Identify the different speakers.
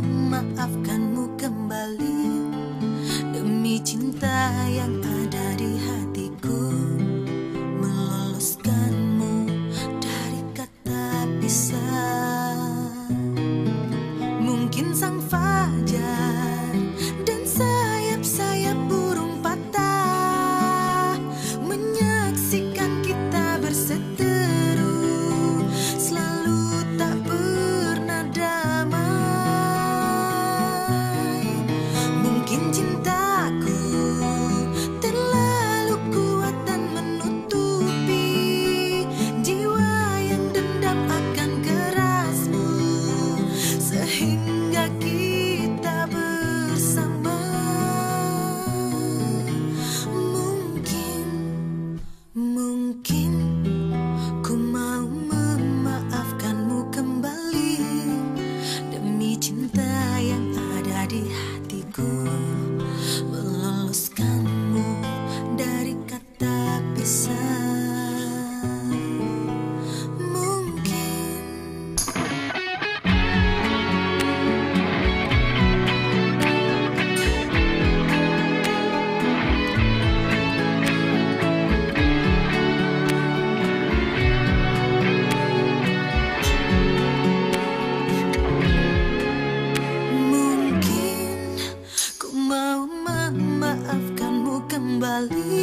Speaker 1: memaafkanmu kembali demi cinta yang ada di hati. Valley.